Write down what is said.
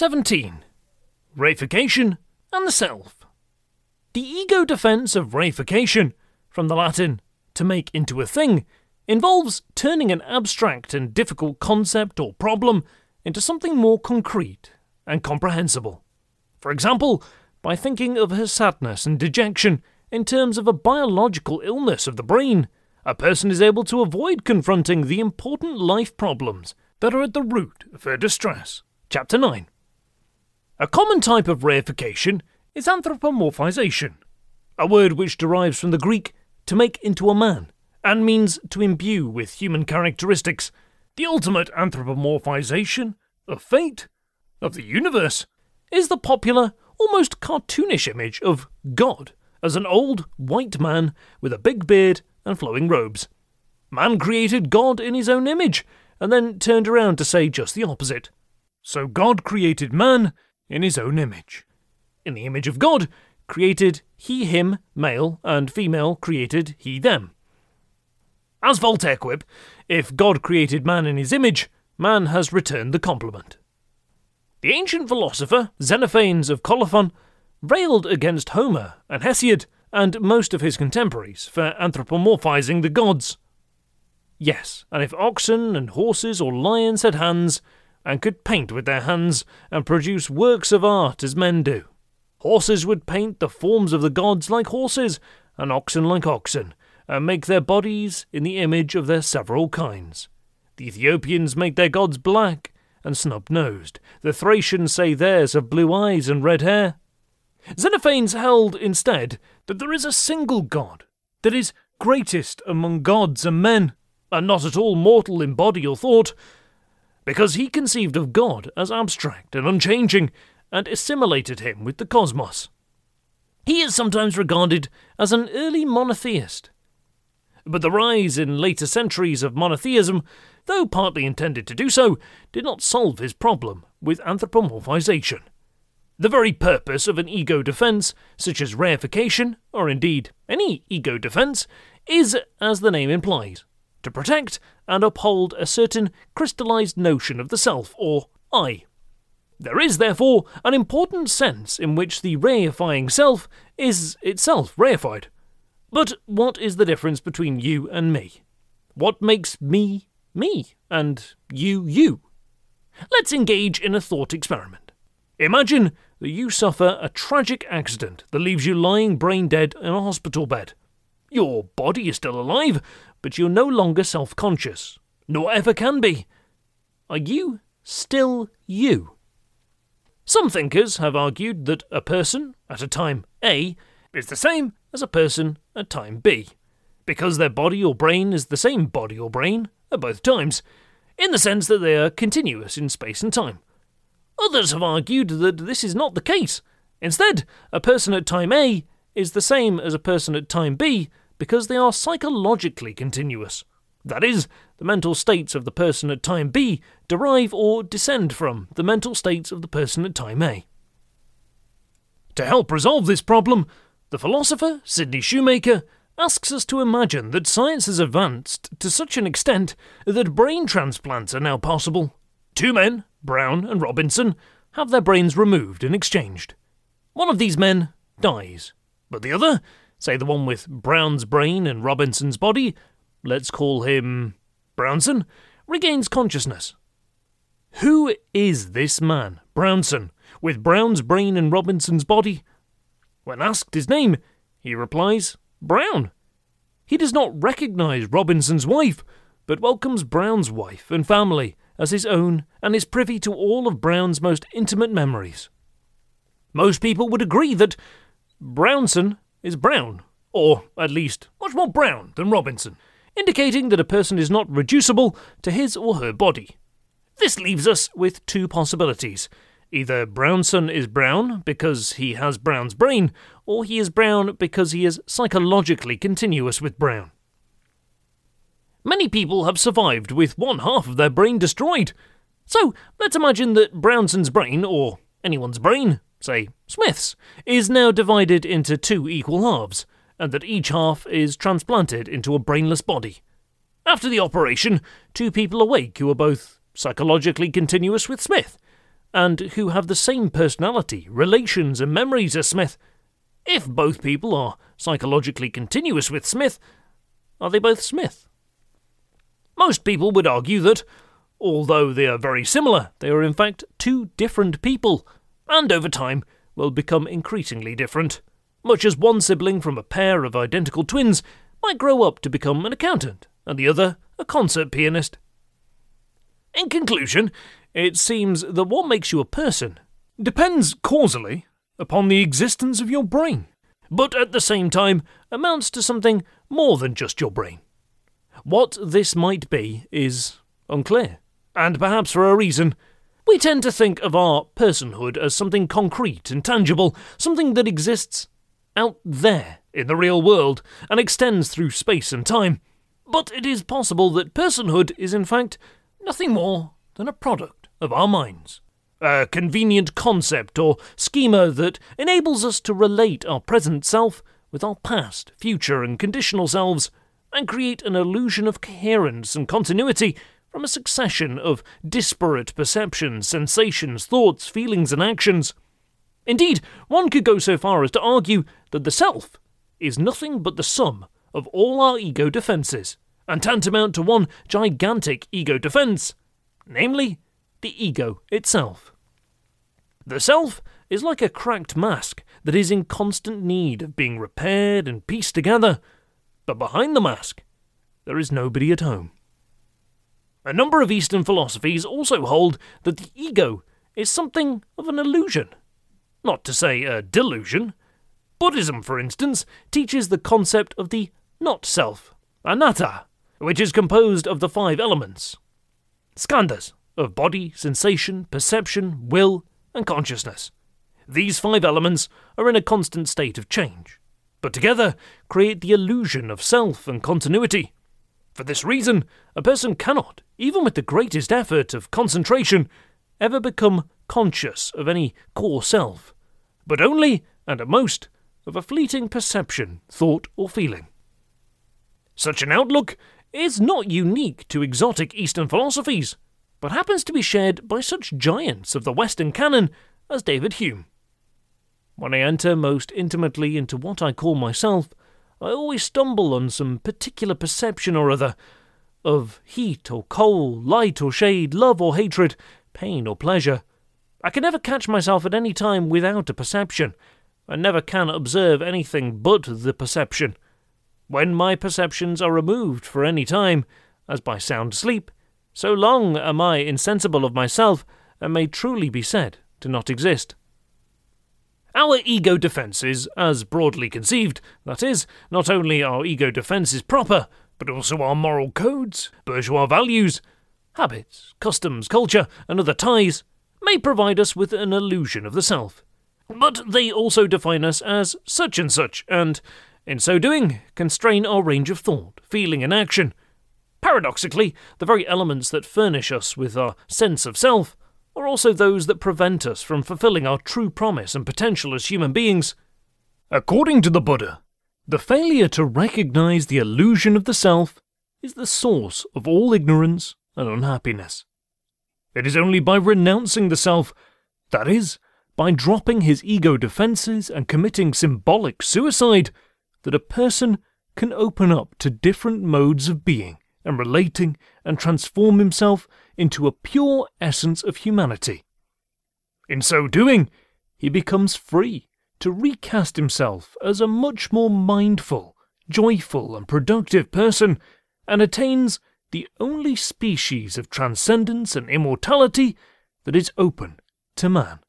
17. Reification and the self. The ego defense of reification, from the Latin to make into a thing, involves turning an abstract and difficult concept or problem into something more concrete and comprehensible. For example, by thinking of her sadness and dejection in terms of a biological illness of the brain, a person is able to avoid confronting the important life problems that are at the root of her distress. Chapter 9. A common type of reification is anthropomorphization, a word which derives from the Greek to make into a man and means to imbue with human characteristics. The ultimate anthropomorphization of fate, of the universe, is the popular, almost cartoonish image of God as an old white man with a big beard and flowing robes. Man created God in his own image and then turned around to say just the opposite. So God created man in his own image. In the image of God, created he him, male, and female created he them. As Voltaire quip, if God created man in his image, man has returned the compliment. The ancient philosopher Xenophanes of Colophon railed against Homer and Hesiod and most of his contemporaries for anthropomorphizing the gods. Yes, and if oxen and horses or lions had hands, and could paint with their hands and produce works of art as men do, horses would paint the forms of the gods like horses, and oxen like oxen, and make their bodies in the image of their several kinds. The Ethiopians make their gods black and snub nosed. The Thracians say theirs have blue eyes and red hair. Xenophanes held instead that there is a single God that is greatest among gods and men, and not at all mortal in body or thought, because he conceived of God as abstract and unchanging, and assimilated him with the cosmos. He is sometimes regarded as an early monotheist. But the rise in later centuries of monotheism, though partly intended to do so, did not solve his problem with anthropomorphization. The very purpose of an ego defense, such as reification, or indeed any ego defense, is, as the name implies, to protect and uphold a certain crystallized notion of the self, or I. There is, therefore, an important sense in which the reifying self is itself reified. But what is the difference between you and me? What makes me me and you you? Let's engage in a thought experiment. Imagine that you suffer a tragic accident that leaves you lying brain dead in a hospital bed. Your body is still alive, but you're no longer self conscious, nor ever can be. Are you still you? Some thinkers have argued that a person, at a time A, is the same as a person at time B, because their body or brain is the same body or brain at both times, in the sense that they are continuous in space and time. Others have argued that this is not the case. Instead, a person at time A is the same as a person at time B because they are psychologically continuous. That is, the mental states of the person at time B derive or descend from the mental states of the person at time A. To help resolve this problem, the philosopher Sidney Shoemaker asks us to imagine that science has advanced to such an extent that brain transplants are now possible. Two men, Brown and Robinson, have their brains removed and exchanged. One of these men dies, but the other Say the one with Brown's brain and Robinson's body, let's call him Brownson, regains consciousness. Who is this man, Brownson, with Brown's brain and Robinson's body? When asked his name, he replies, Brown. He does not recognize Robinson's wife, but welcomes Brown's wife and family as his own and is privy to all of Brown's most intimate memories. Most people would agree that Brownson is brown, or at least much more brown than Robinson, indicating that a person is not reducible to his or her body. This leaves us with two possibilities. Either Brownson is brown because he has Brown's brain, or he is brown because he is psychologically continuous with Brown. Many people have survived with one half of their brain destroyed. So let's imagine that Brownson's brain, or anyone's brain, say Smith's, is now divided into two equal halves, and that each half is transplanted into a brainless body. After the operation, two people awake who are both psychologically continuous with Smith, and who have the same personality, relations, and memories as Smith. If both people are psychologically continuous with Smith, are they both Smith? Most people would argue that, although they are very similar, they are in fact two different people, and over time will become increasingly different, much as one sibling from a pair of identical twins might grow up to become an accountant and the other a concert pianist. In conclusion, it seems that what makes you a person depends causally upon the existence of your brain, but at the same time amounts to something more than just your brain. What this might be is unclear, and perhaps for a reason. We tend to think of our personhood as something concrete and tangible, something that exists out there in the real world and extends through space and time. But it is possible that personhood is in fact nothing more than a product of our minds. A convenient concept or schema that enables us to relate our present self with our past, future, and conditional selves, and create an illusion of coherence and continuity from a succession of disparate perceptions, sensations, thoughts, feelings, and actions. Indeed, one could go so far as to argue that the self is nothing but the sum of all our ego defences, and tantamount to one gigantic ego defence, namely, the ego itself. The self is like a cracked mask that is in constant need of being repaired and pieced together, but behind the mask, there is nobody at home. A number of Eastern philosophies also hold that the ego is something of an illusion, not to say a delusion. Buddhism, for instance, teaches the concept of the not self, anatta, which is composed of the five elements skandhas of body, sensation, perception, will, and consciousness. These five elements are in a constant state of change, but together create the illusion of self and continuity. For this reason, a person cannot, even with the greatest effort of concentration, ever become conscious of any core self, but only, and at most, of a fleeting perception, thought, or feeling. Such an outlook is not unique to exotic Eastern philosophies, but happens to be shared by such giants of the Western canon as David Hume. When I enter most intimately into what I call myself, I always stumble on some particular perception or other of heat or cold, light or shade, love or hatred, pain or pleasure. I can never catch myself at any time without a perception. I never can observe anything but the perception. When my perceptions are removed for any time, as by sound sleep, so long am I insensible of myself, and may truly be said to not exist. Our ego defences, as broadly conceived, that is, not only our ego defences proper, but also our moral codes, bourgeois values, habits, customs, culture, and other ties, may provide us with an illusion of the self. But they also define us as such and such, and, in so doing, constrain our range of thought, feeling, and action. Paradoxically, the very elements that furnish us with our sense of self are also those that prevent us from fulfilling our true promise and potential as human beings. According to the Buddha, the failure to recognize the illusion of the self is the source of all ignorance and unhappiness. It is only by renouncing the self, that is, by dropping his ego defenses and committing symbolic suicide, that a person can open up to different modes of being and relating and transform himself into a pure essence of humanity. In so doing, he becomes free to recast himself as a much more mindful, joyful, and productive person, and attains the only species of transcendence and immortality that is open to man.